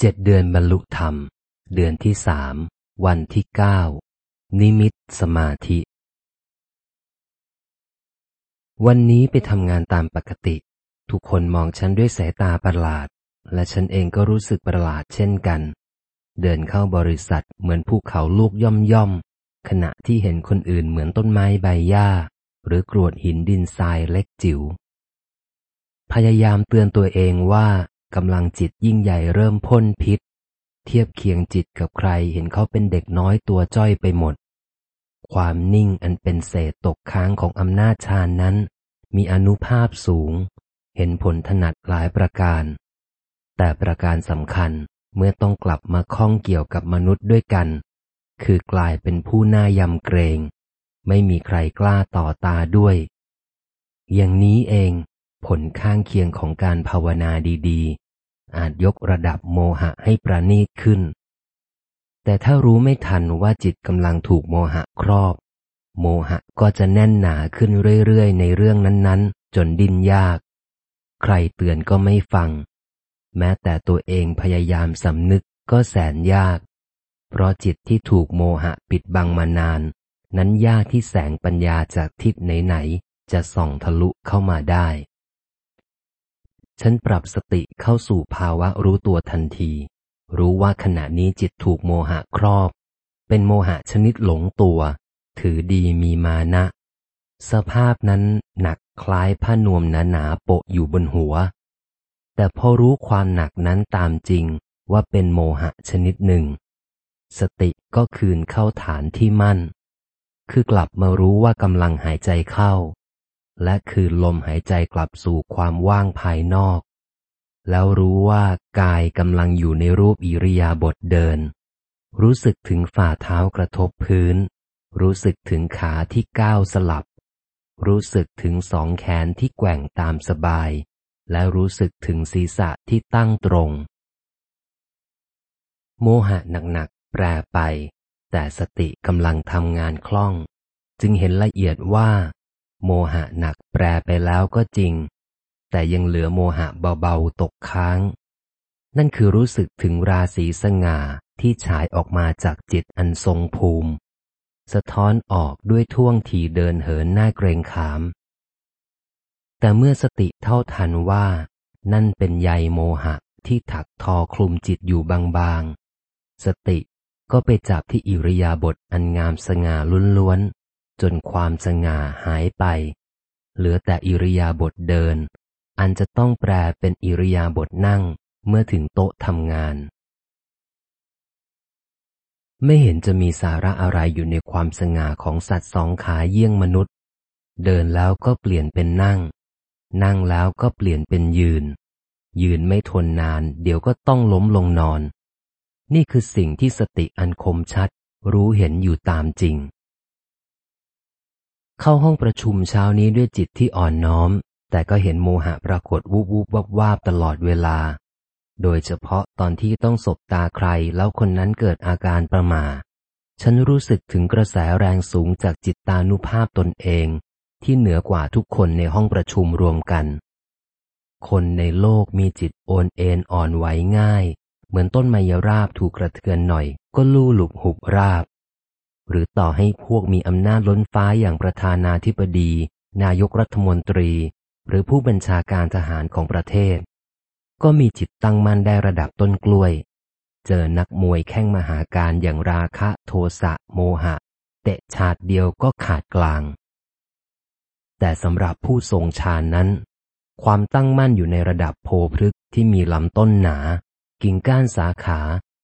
เจ็ดเดือนบรรลุธรรม เดือนที่สามวันที่เก้านิมิตสมาธิ วันนี้ไปทำงานตามปกติ ทุกคนมองฉันด้วยสายตาประหลาด และฉันเองก็รู้สึกประหลาดเช่นกัน เดินเข้าบริษัทเหมือนภูเขาลูกย่อมย่อม ขณะที่เห็นคนอื่นเหมือนต้นไม้ใบหญ้า หรือกรวดหินดินทรายเล็กจิ๋วพยายามเตือนตัวเองว่า กำลังจิตยิ่งใหญ่เริ่มพ่นพิษ เทียบเคียงจิตกับใครเห็นเขาเป็นเด็กน้อยตัวจ้อยไปหมด ความนิ่งอันเป็นเศษตกค้างของอำนาจฌานนั้น มีอนุภาพสูง เห็นผลถนัดหลายประการ แต่ประการสำคัญเมื่อต้องกลับมาข้องเกี่ยวกับมนุษย์ด้วยกัน คือกลายเป็นผู้น่ายำเกรง ไม่มีใครกล้าต่อตาด้วย อย่างนี้เองผลข้างเคียงของการภาวนาดีๆ อาจยกระดับโมหะให้ประณีตขึ้น แต่ถ้ารู้ไม่ทันว่าจิตกำลังถูกโมหะครอบ โมหะก็จะแน่นหนาขึ้นเรื่อยๆ ในเรื่องนั้นๆ จนดิ้นยาก ใครเตือนก็ไม่ฟัง แม้แต่ตัวเองพยายามสำนึกก็แสนยาก เพราะจิตที่ถูกโมหะปิดบังมานาน นั้นยากที่แสงปัญญาจากทิศไหนๆจะส่องทะลุเข้ามาได้ ฉันปรับสติเข้าสู่ภาวะรู้ตัวทันที รู้ว่าขณะนี้จิตถูกโมหะครอบ เป็นโมหะชนิดหลงตัว ถือดีมีมานะ สภาพนั้นหนักคล้ายผ้านวมหนาหนาโปะอยู่บนหัว แต่พอรู้ความหนักนั้นตามจริงว่าเป็นโมหะชนิดหนึ่ง สติก็คืนเข้าฐานที่มั่น คือกลับมารู้ว่ากำลังหายใจเข้า และคืนลมหายใจกลับสู่ความว่างภายนอก แล้วรู้ว่ากายกำลังอยู่ในรูปอิริยาบถเดิน รู้สึกถึงฝ่าเท้ากระทบพื้น รู้สึกถึงขาที่ก้าวสลับ รู้สึกถึงสองแขนที่แกว่งตามสบาย และรู้สึกถึงศีรษะที่ตั้งตรง โมหะหนักๆแปรไป แต่สติกำลังทำงานคล่อง จึงเห็นละเอียดว่า โมหะหนักแปรไปแล้วก็จริง แต่ยังเหลือโมหะเบาๆตกค้าง นั่นคือรู้สึกถึงราศีสง่าที่ฉายออกมาจากจิตอันทรงภูมิ สะท้อนออกด้วยท่วงทีเดินเหินหน้าเกรงขาม แต่เมื่อสติเท่าทันว่า นั่นเป็นใยโมหะที่ถักทอคลุมจิตอยู่บางๆ สติก็ไปจับที่อิริยาบถอันงามสง่าล้วน จนความสง่าหายไป เหลือแต่อิริยาบถเดิน อันจะต้องแปลเป็นอิริยาบถนั่งเมื่อถึงโต๊ะทำงาน ไม่เห็นจะมีสาระอะไรอยู่ในความสง่าของสัตว์สองขาเยี่ยงมนุษย์ เดินแล้วก็เปลี่ยนเป็นนั่ง นั่งแล้วก็เปลี่ยนเป็นยืน ยืนไม่ทนนาน เดี๋ยวก็ต้องล้มลงนอน นี่คือสิ่งที่สติอันคมชัด รู้เห็นอยู่ตามจริง เข้าห้องประชุมเช้านี้ด้วยจิตที่อ่อนน้อม แต่ก็เห็นโมหะปรากฏวูบวูบวับวาบตลอดเวลา โดยเฉพาะตอนที่ต้องสบตาใครแล้วคนนั้นเกิดอาการประมา ฉันรู้สึกถึงกระแสแรงสูงจากจิตตานุภาพตนเอง ที่เหนือกว่าทุกคนในห้องประชุมรวมกัน คนในโลกมีจิตโอนเอ็นอ่อนไหวง่าย เหมือนต้นไมยราบถูกกระเทือนหน่อย ก็ลู่หลุบหุบราบ หรือต่อให้พวกมีอำนาจล้นฟ้าอย่างประธานาธิบดี นายกรัฐมนตรี หรือผู้บัญชาการทหารของประเทศ ก็มีจิตตั้งมั่นได้ระดับต้นกล้วย เจอนักมวยแข่งมหาการอย่างราคะโทสะโมหะ เตะฉาดเดียวก็ขาดกลาง แต่สำหรับผู้ทรงฌานนั้น ความตั้งมั่นอยู่ในระดับโพพฤกที่มีลำต้นหนา กิ่งก้านสาขา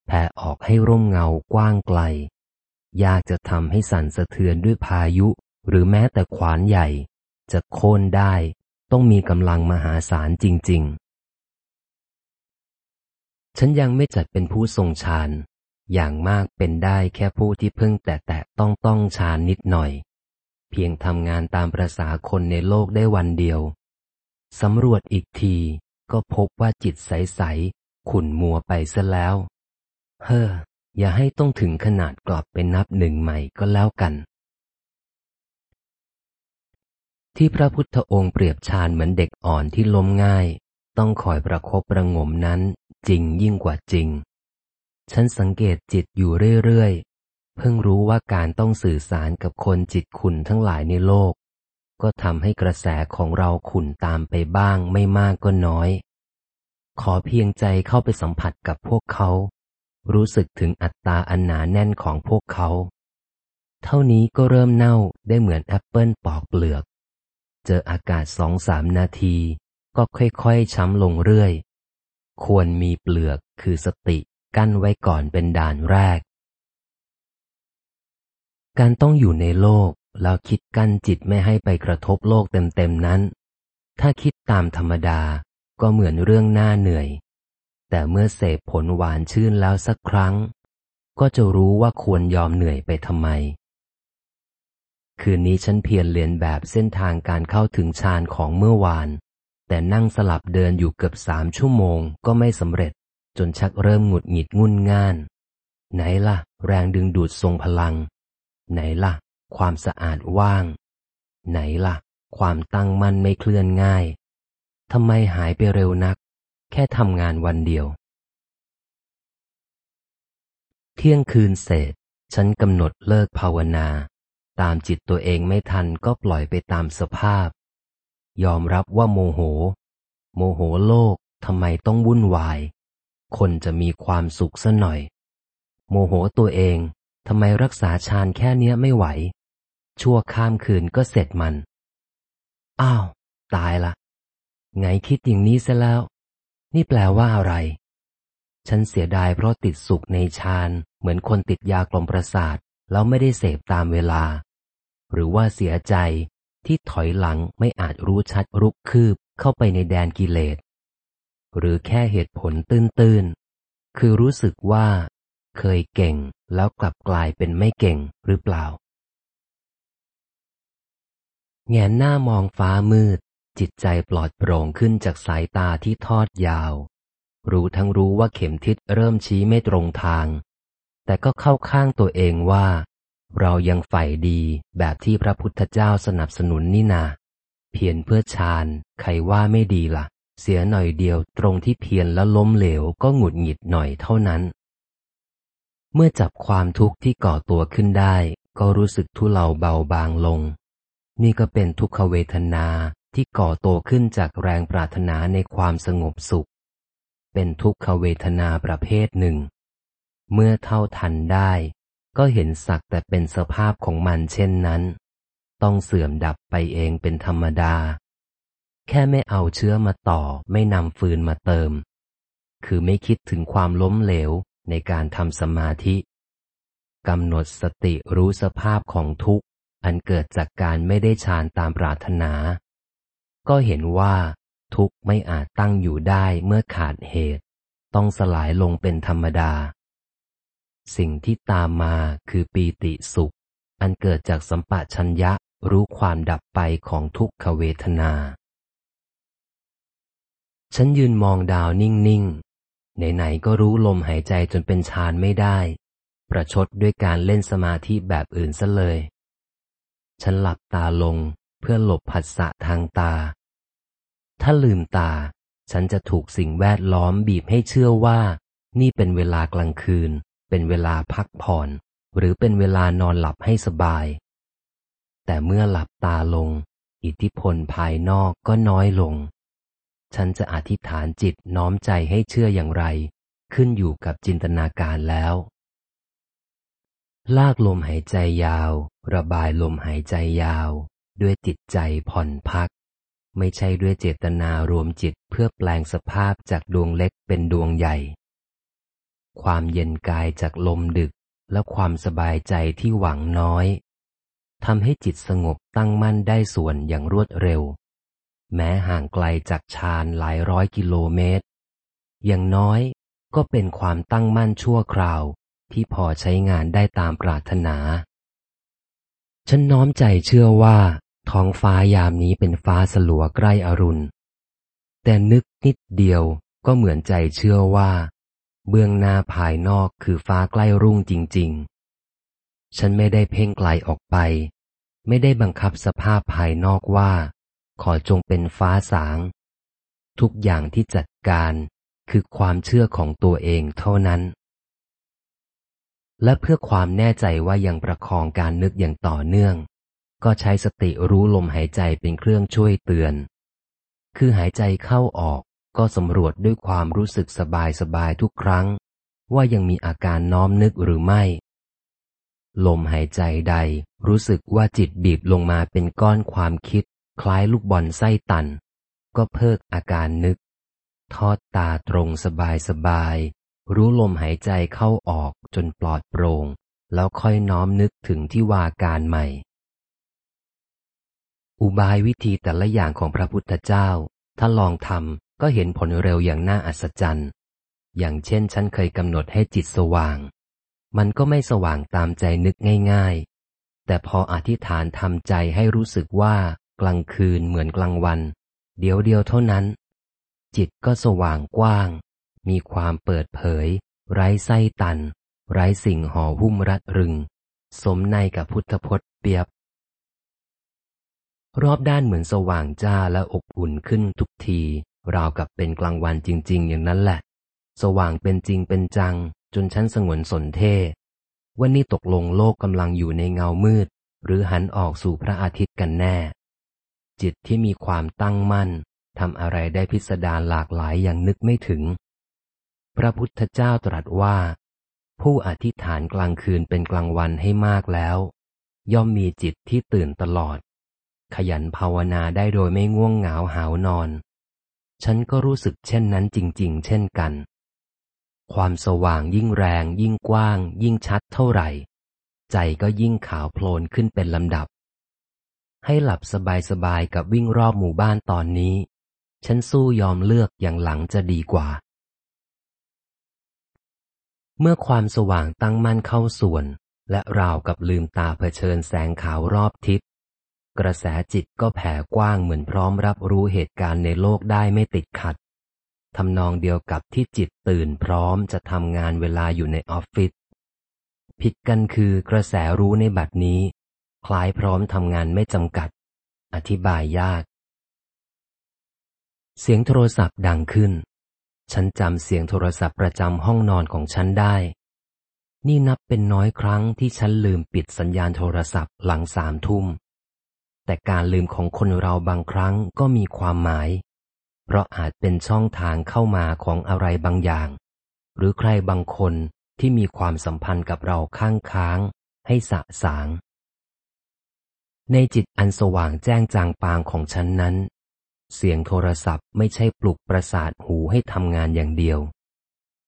แผ่ออกให้ร่มเงากว้างไกล ยากจะทำให้สั่นสะเทือนด้วยพายุ หรือแม้แต่ขวานใหญ่ จะโค่นได้ ต้องมีกำลังมหาศาลจริง ๆ ฉันยังไม่จัดเป็นผู้ทรงฌาน อย่างมากเป็นได้แค่ผู้ที่เพิ่งแต่แต่ต้องต้องฌานนิดหน่อย เพียงทำงานตามประษาคนในโลกได้วันเดียว สำรวจอีกทีก็พบว่าจิตใส ๆ ขุ่นมัวไปซะแล้ว เฮ้อ อย่าให้ต้องถึงขนาดกลับไปนับหนึ่งใหม่ก็แล้วกัน ที่พระพุทธองค์เปรียบฌานเหมือนเด็กอ่อนที่ล้มง่าย ต้องคอยประครบประงมนั้นจริงยิ่งกว่าจริง ฉันสังเกตจิตอยู่เรื่อยๆ เพิ่งรู้ว่าการต้องสื่อสารกับคนจิตขุนทั้งหลายในโลก ก็ทำให้กระแสของเราขุนตามไปบ้างไม่มากก็น้อย ขอเพียงใจเข้าไปสัมผัสกับพวกเขา รู้สึกถึงอัตตาอันหนาแน่นของพวกเขา เท่านี้ก็เริ่มเน่าได้เหมือนแอปเปิลปอกเปลือก เจออากาศสองสามนาที ก็ค่อยๆ ช้ำลงเรื่อย ควรมีเปลือกคือสติกั้นไว้ก่อนเป็นด่านแรก การต้องอยู่ในโลกแล้วคิดกั้นจิตไม่ให้ไปกระทบโลกเต็มๆนั้น ถ้าคิดตามธรรมดาก็เหมือนเรื่องหน่าเหนื่อย แต่เมื่อเสพผลหวานชื่นแล้วสักครั้ง ก็จะรู้ว่าควรยอมเหนื่อยไปทำไม คืนนี้ฉันเพียรเรียนแบบเส้นทางการเข้าถึงฌานของเมื่อวาน แต่นั่งสลับเดินอยู่เกือบสามชั่วโมงก็ไม่สำเร็จ จนชักเริ่มหงุดหงิดงุนง่าน ไหนละ่ะ แรงดึงดูดทรงพลัง ไหนละ่ะ ความสะอาดว่าง ไหนละ่ะ ความตั้งมั่นไม่เคลื่อนง่ายทำไมหายไปเร็วนัก แค่ทำงานวันเดียว เที่ยงคืนเสร็จ ฉันกำหนดเลิกภาวนา ตามจิตตัวเองไม่ทันก็ปล่อยไปตามสภาพ ยอมรับว่าโมโห โมโหโลกทำไมต้องวุ่นวาย คนจะมีความสุขซะหน่อย โมโหตัวเองทำไมรักษาฌานแค่เนี้ยไม่ไหว ชั่วข้ามคืนก็เสร็จมัน อ้าว ตายละไงคิดอย่างนี้ซะแล้ว นี่แปลว่าอะไร ฉันเสียดายเพราะติดสุขในฌานเหมือนคนติดยากลมประสาทแล้วไม่ได้เสพตามเวลา หรือว่าเสียใจที่ถอยหลังไม่อาจรู้ชัดรุกคืบเข้าไปในแดนกิเลส หรือแค่เหตุผลตื้นๆ คือรู้สึกว่า เคยเก่งแล้วกลับกลายเป็นไม่เก่งหรือเปล่า แงนหน้ามองฟ้ามืด จิตใจปลอดโปร่งขึ้นจากสายตาที่ทอดยาว รู้ทั้งรู้ว่าเข็มทิศเริ่มชี้ไม่ตรงทาง แต่ก็เข้าข้างตัวเองว่า เรายังใฝ่ดีแบบที่พระพุทธเจ้าสนับสนุนนี่นา เพียรเพื่อฌานใครว่าไม่ดีละ่ะ เสียหน่อยเดียวตรงที่เพียรแล้วล้มเหลวก็หงุดหงิดหน่อยเท่านั้น เมื่อจับความทุกข์ที่ก่อตัวขึ้นได้ ก็รู้สึกทุเลาเบาบางลงนี่ก็เป็นทุกขเวทนา ที่ก่อโตขึ้นจากแรงปรารถนาในความสงบสุข เป็นทุกขเวทนาประเภทหนึ่ง เมื่อเท่าทันได้ ก็เห็นสักแต่เป็นสภาพของมันเช่นนั้น ต้องเสื่อมดับไปเองเป็นธรรมดา แค่ไม่เอาเชื้อมาต่อไม่นำฟืนมาเติม คือไม่คิดถึงความล้มเหลวในการทำสมาธิกำหนดสติรู้สภาพของทุกข์ อันเกิดจากการไม่ได้ฌานตามปรารถนา ก็เห็นว่า ทุกข์ไม่อาจตั้งอยู่ได้เมื่อขาดเหตุ ต้องสลายลงเป็นธรรมดา สิ่งที่ตามมาคือปีติสุข อันเกิดจากสัมปะชัญญะรู้ความดับไปของทุกขเวทนา ฉันยืนมองดาวนิ่งๆ ไหนๆก็รู้ลมหายใจจนเป็นฌานไม่ได้ ประชดด้วยการเล่นสมาธิแบบอื่นซะเลย ฉันหลับตาลง เพื่อหลบผัสสะทางตา ถ้าลืมตา ฉันจะถูกสิ่งแวดล้อมบีบให้เชื่อว่า นี่เป็นเวลากลางคืน เป็นเวลาพักผ่อน หรือเป็นเวลานอนหลับให้สบาย แต่เมื่อหลับตาลง อิทธิพลภายนอกก็น้อยลง ฉันจะอธิษฐานจิตน้อมใจให้เชื่ออย่างไร ขึ้นอยู่กับจินตนาการแล้วลากลมหายใจยาว ระบายลมหายใจยาว ด้วยจิตใจผ่อนพัก ไม่ใช่ด้วยเจตนารวมจิตเพื่อแปลงสภาพจากดวงเล็กเป็นดวงใหญ่ ความเย็นกายจากลมดึกและความสบายใจที่หวังน้อยทำให้จิตสงบตั้งมั่นได้ส่วนอย่างรวดเร็ว แม้ห่างไกลจากฌานหลายร้อยกิโลเมตร อย่างน้อยก็เป็นความตั้งมั่นชั่วคราวที่พอใช้งานได้ตามปรารถนา ฉันน้อมใจเชื่อว่า ท้องฟ้ายามนี้เป็นฟ้าสลัวใกล้อรุณ แต่นึกนิดเดียวก็เหมือนใจเชื่อว่า เบื้องหน้าภายนอกคือฟ้าใกล้รุ่งจริง ๆ ฉันไม่ได้เพ่งไกลออกไป ไม่ได้บังคับสภาพภายนอกว่า ขอจงเป็นฟ้าสาง ทุกอย่างที่จัดการคือความเชื่อของตัวเองเท่านั้น และเพื่อความแน่ใจว่ายังประคองการนึกอย่างต่อเนื่อง ก็ใช้สติรู้ลมหายใจเป็นเครื่องช่วยเตือน คือหายใจเข้าออกก็สำรวจด้วยความรู้สึกสบายสบายทุกครั้ง ว่ายังมีอาการน้อมนึกหรือไม่ ลมหายใจใดรู้สึกว่าจิตบีบลงมาเป็นก้อนความคิด คล้ายลูกบอลไส้ตัน ก็เพิกอาการนึก ทอดตาตรงสบายสบาย รู้ลมหายใจเข้าออกจนปลอดโปรง่ง แล้วค่อยน้อมนึกถึงที่วาการใหม่ อุบายวิธีแต่ละอย่างของพระพุทธเจ้า ถ้าลองทำก็เห็นผลเร็วอย่างน่าอัศจรรย์ อย่างเช่นฉันเคยกำหนดให้จิตสว่าง มันก็ไม่สว่างตามใจนึกง่ายๆ แต่พออธิษฐานทำใจให้รู้สึกว่ากลางคืนเหมือนกลางวัน เดียวเดียวเท่านั้น จิตก็สว่างกว้าง มีความเปิดเผย ไร้ไส้ตัน ไร้สิ่งห่อหุ้มรัดรึง สมในกับพุทธพจน์เปียบ รอบด้านเหมือนสว่างจ้าและอบอุ่นขึ้นทุกที ราวกับเป็นกลางวันจริง ๆ อย่างนั้นแหละ สว่างเป็นจริงเป็นจัง จนฉันสงวนสนเท่ว่านี่ตกลงโลกกำลังอยู่ในเงามืด หรือหันออกสู่พระอาทิตย์กันแน่ จิตที่มีความตั้งมั่นทำอะไรได้พิสดารหลากหลายอย่างนึกไม่ถึง พระพุทธเจ้าตรัสว่า ผู้อธิษฐานกลางคืนเป็นกลางวันให้มากแล้ว ย่อมมีจิตที่ตื่นตลอด ขยันภาวนาได้โดยไม่ง่วงเหงาหาวนอน ฉันก็รู้สึกเช่นนั้นจริง ๆ เช่นกัน ความสว่างยิ่งแรง ยิ่งกว้าง ยิ่งชัดเท่าไหร่ ใจก็ยิ่งขาวโพลนขึ้นเป็นลำดับ ให้หลับสบายๆกับวิ่งรอบหมู่บ้านตอนนี้ ฉันสู้ยอมเลือกอย่างหลังจะดีกว่า เมื่อความสว่างตั้งมั่นเข้าส่วนและราวกับลืมตาเผชิญแสงขาวรอบทิศ กระแสจิตก็แผ่กว้างเหมือนพร้อมรับรู้เหตุการณ์ในโลกได้ไม่ติดขัดทำนองเดียวกับที่จิตตื่นพร้อมจะทำงานเวลาอยู่ในออฟฟิศผิดกันคือกระแสรู้ในบัดนี้ คล้ายพร้อมทำงานไม่จำกัด อธิบายยาก เสียงโทรศัพท์ดังขึ้น ฉันจำเสียงโทรศัพท์ประจำห้องนอนของฉันได้ นี่นับเป็นน้อยครั้งที่ฉันลืมปิดสัญญาณโทรศัพท์หลังสามทุ่ม แต่การลืมของคนเราบางครั้งก็มีความหมาย เพราะอาจเป็นช่องทางเข้ามาของอะไรบางอย่าง หรือใครบางคนที่มีความสัมพันธ์กับเราข้างค้าง ให้สะสาง ในจิตอันสว่างแจ้งจางปางของฉันนั้น เสียงโทรศัพท์ไม่ใช่ปลุกประสาทหูให้ทำงานอย่างเดียว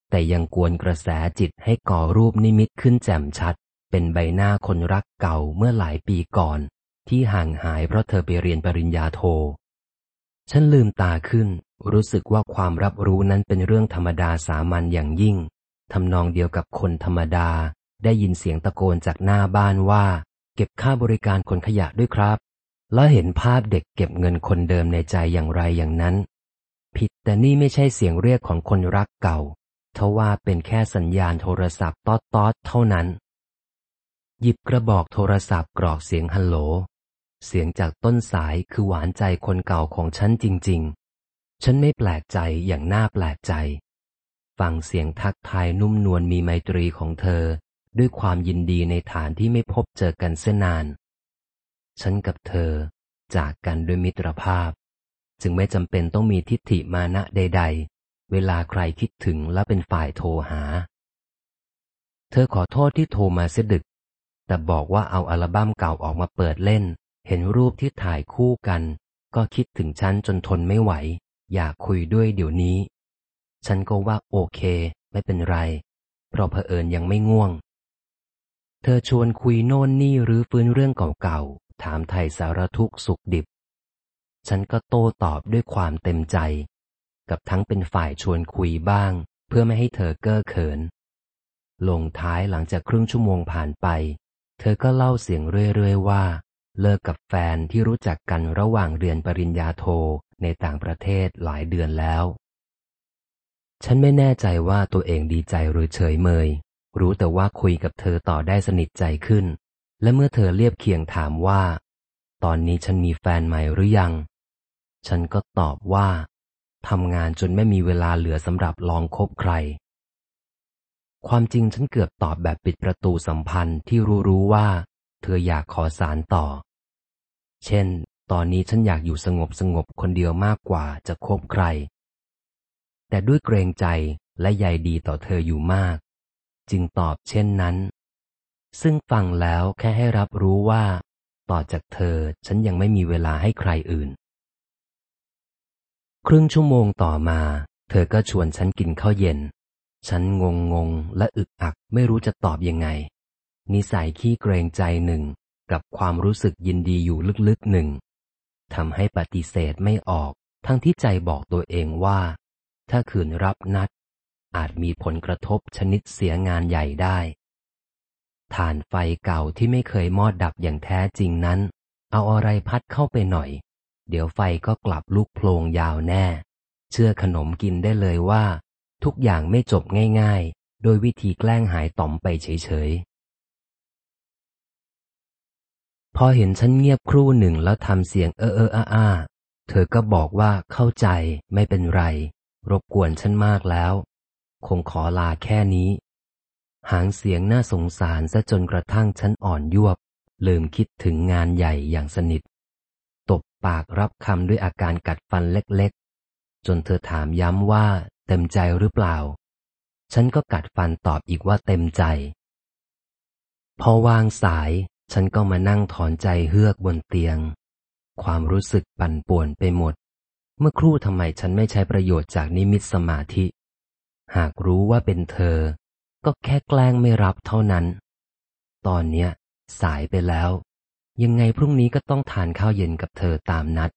แต่ยังกวนกระแสจิตให้ก่อรูปนิมิตขึ้นแจ่มชัด เป็นใบหน้าคนรักเก่าเมื่อหลายปีก่อน ที่ห่างหายเพราะเธอไปเรียนปริญญาโท ฉันลืมตาขึ้น รู้สึกว่าความรับรู้นั้นเป็นเรื่องธรรมดาสามัญอย่างยิ่งทำนองเดียวกับคนธรรมดา ได้ยินเสียงตะโกนจากหน้าบ้านว่า เก็บค่าบริการขนขยะด้วยครับ แล้วเห็นภาพเด็กเก็บเงินคนเดิมในใจอย่างไรอย่างนั้น ผิดแต่นี่ไม่ใช่เสียงเรียกของคนรักเก่าทว่าเป็นแค่สัญญาณโทรศัพท์ต๊อดต๊อดเท่านั้น หยิบกระบอกโทรศัพท์กรอกเสียงฮัลโหล เสียงจากต้นสายคือหวานใจคนเก่าของฉันจริง ๆ ฉันไม่แปลกใจอย่างน่าแปลกใจ ฟังเสียงทักทายนุ่มนวลมีไมตรีของเธอ ด้วยความยินดีในฐานที่ไม่พบเจอกันเส้นนาน ฉันกับเธอ จากกันด้วยมิตรภาพ จึงไม่จำเป็นต้องมีทิฏฐิมานะใด ๆ เวลาใครคิดถึงและเป็นฝ่ายโทรหา เธอขอโทษที่โทรมาเสดึก แต่บอกว่าเอาอัลบั้มเก่าออกมาเปิดเล่น เห็นรูปที่ถ่ายคู่กัน ก็คิดถึงฉันจนทนไม่ไหว อยากคุยด้วยเดี๋ยวนี้ ฉันก็ว่าโอเค ไม่เป็นไร เพราะเผอิญยังไม่ง่วง เธอชวนคุยโน่นนี่หรือฟื้นเรื่องเก่าๆ ถามไถ่สารทุกข์สุขดิบ ฉันก็โต้ตอบด้วยความเต็มใจ กับทั้งเป็นฝ่ายชวนคุยบ้าง เพื่อไม่ให้เธอเก้อเขิน ลงท้ายหลังจากครึ่งชั่วโมงผ่านไป เธอก็เล่าเสียงเรื่อยๆว่า เลิกกับแฟนที่รู้จักกันระหว่างเรียนปริญญาโทในต่างประเทศหลายเดือนแล้ว ฉันไม่แน่ใจว่าตัวเองดีใจหรือเฉยเมย รู้แต่ว่าคุยกับเธอต่อได้สนิทใจขึ้น และเมื่อเธอเรียบเคียงถามว่า ตอนนี้ฉันมีแฟนใหม่หรือยัง ฉันก็ตอบว่าทำงานจนไม่มีเวลาเหลือสำหรับลองคบใคร ความจริงฉันเกือบตอบแบบปิดประตูสัมพันธ์ที่รู้รู้ว่า เธออยากขอสารต่อ เช่น ตอนนี้ฉันอยากอยู่สงบสงบคนเดียวมากกว่าจะคบใคร แต่ด้วยเกรงใจและใยดีต่อเธออยู่มาก จึงตอบเช่นนั้น ซึ่งฟังแล้วแค่ให้รับรู้ว่า ต่อจากเธอฉันยังไม่มีเวลาให้ใครอื่น ครึ่งชั่วโมงต่อมา เธอก็ชวนฉันกินข้าวเย็น ฉันงงงงและอึกอักไม่รู้จะตอบยังไง นิสัยขี้เกรงใจหนึ่งกับความรู้สึกยินดีอยู่ลึกๆหนึ่งทำให้ปฏิเสธไม่ออก ทั้งที่ใจบอกตัวเองว่า ถ้าขืนรับนัด อาจมีผลกระทบชนิดเสียงานใหญ่ได้ฐานไฟเก่าที่ไม่เคยมอดดับอย่างแท้จริงนั้น เอาอะไรพัดเข้าไปหน่อย เดี๋ยวไฟก็กลับลุกโพลงยาวแน่ เชื่อขนมกินได้เลยว่า ทุกอย่างไม่จบง่ายๆ โดยวิธีแกล้งหายต่อมไปเฉย พอเห็นฉันเงียบครู่หนึ่งแล้วทำเสียงเออเอออาอาเธอก็บอกว่าเข้าใจไม่เป็นไร รบกวนฉันมากแล้ว คงขอลาแค่นี้ หางเสียงน่าสงสารซะจนกระทั่งฉันอ่อนยวบ ลืมคิดถึงงานใหญ่อย่างสนิท ตบปากรับคำด้วยอาการกัดฟันเล็กๆ จนเธอถามย้ำว่าเต็มใจหรือเปล่า ฉันก็กัดฟันตอบอีกว่าเต็มใจ พอวางสาย ฉันก็มานั่งถอนใจเฮือกบนเตียง ความรู้สึกปั่นป่วนไปหมด เมื่อครู่ทำไมฉันไม่ใช้ประโยชน์จากนิมิตสมาธิ หากรู้ว่าเป็นเธอ ก็แค่แกล้งไม่รับเท่านั้น ตอนเนี้ย สายไปแล้ว ยังไงพรุ่งนี้ก็ต้องทานข้าวเย็นกับเธอตามนัด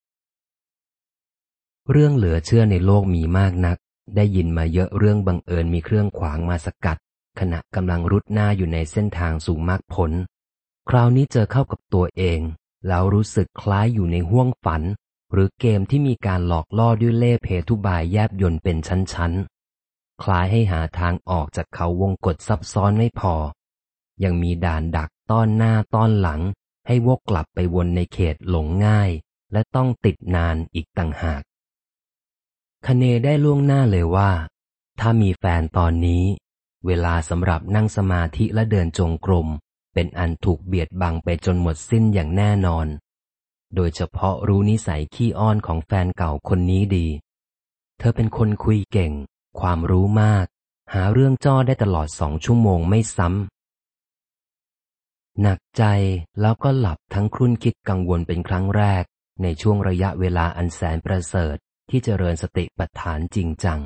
เรื่องเหลือเชื่อในโลกมีมากนัก ได้ยินมาเยอะเรื่องบังเอิญมีเครื่องขวางมาสกัด ขณะกำลังรุดหน้าอยู่ในเส้นทางสู่มรรคผล คราวนี้เจอเข้ากับตัวเอง แล้วรู้สึกคล้ายอยู่ในห้วงฝัน หรือเกมที่มีการหลอกล่อด้วยเล่เพทุบายแยบยนเป็นชั้นๆ คล้ายให้หาทางออกจากเขาวงกฏซับซ้อนไม่พอ ยังมีด่านดักต้อนหน้าต้อนหลัง ให้วกกลับไปวนในเขตหลงง่าย และต้องติดนานอีกต่างหากคเนได้ล่วงหน้าเลยว่า ถ้ามีแฟนตอนนี้ เวลาสำหรับนั่งสมาธิและเดินจงกรม เป็นอันถูกเบียดบังไปจนหมดสิ้นอย่างแน่นอน โดยเฉพาะรู้นิสัยขี้อ้อนของแฟนเก่าคนนี้ดี เธอเป็นคนคุยเก่ง ความรู้มาก หาเรื่องจ้อได้ตลอดสองชั่วโมงไม่ซ้ำ หนักใจแล้วก็หลับทั้งครุ่นคิดกังวลเป็นครั้งแรก ในช่วงระยะเวลาอันแสนประเสริฐที่เจริญสติปัฏฐานจริงจัง